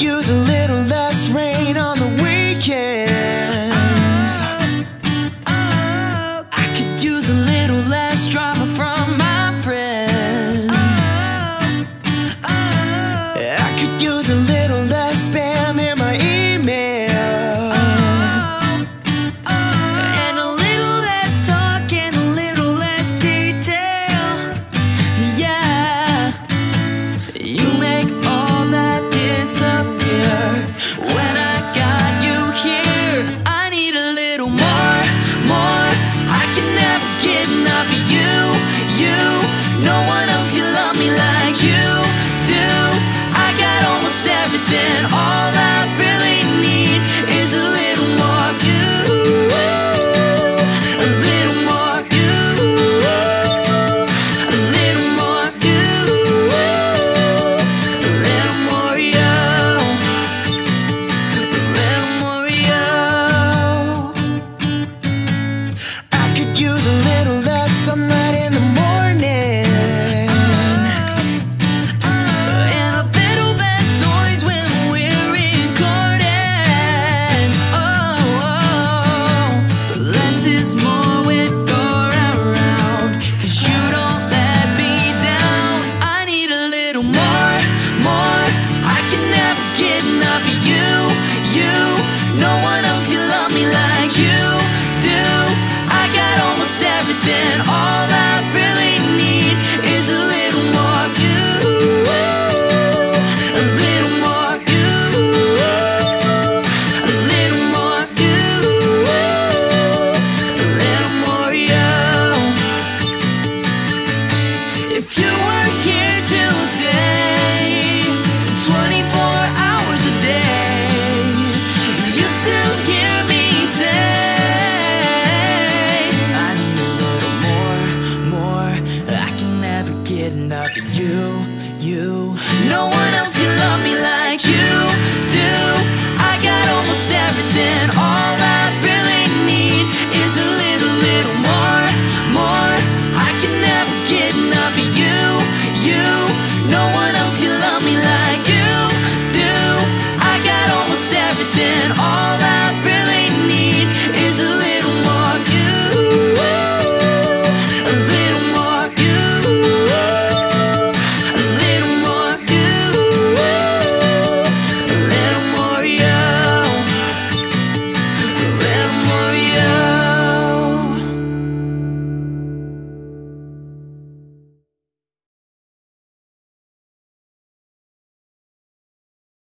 use a enough for you, you. No one else can love me like you do. I got almost everything, all I really need is a little, little more, more. I can never get enough of you.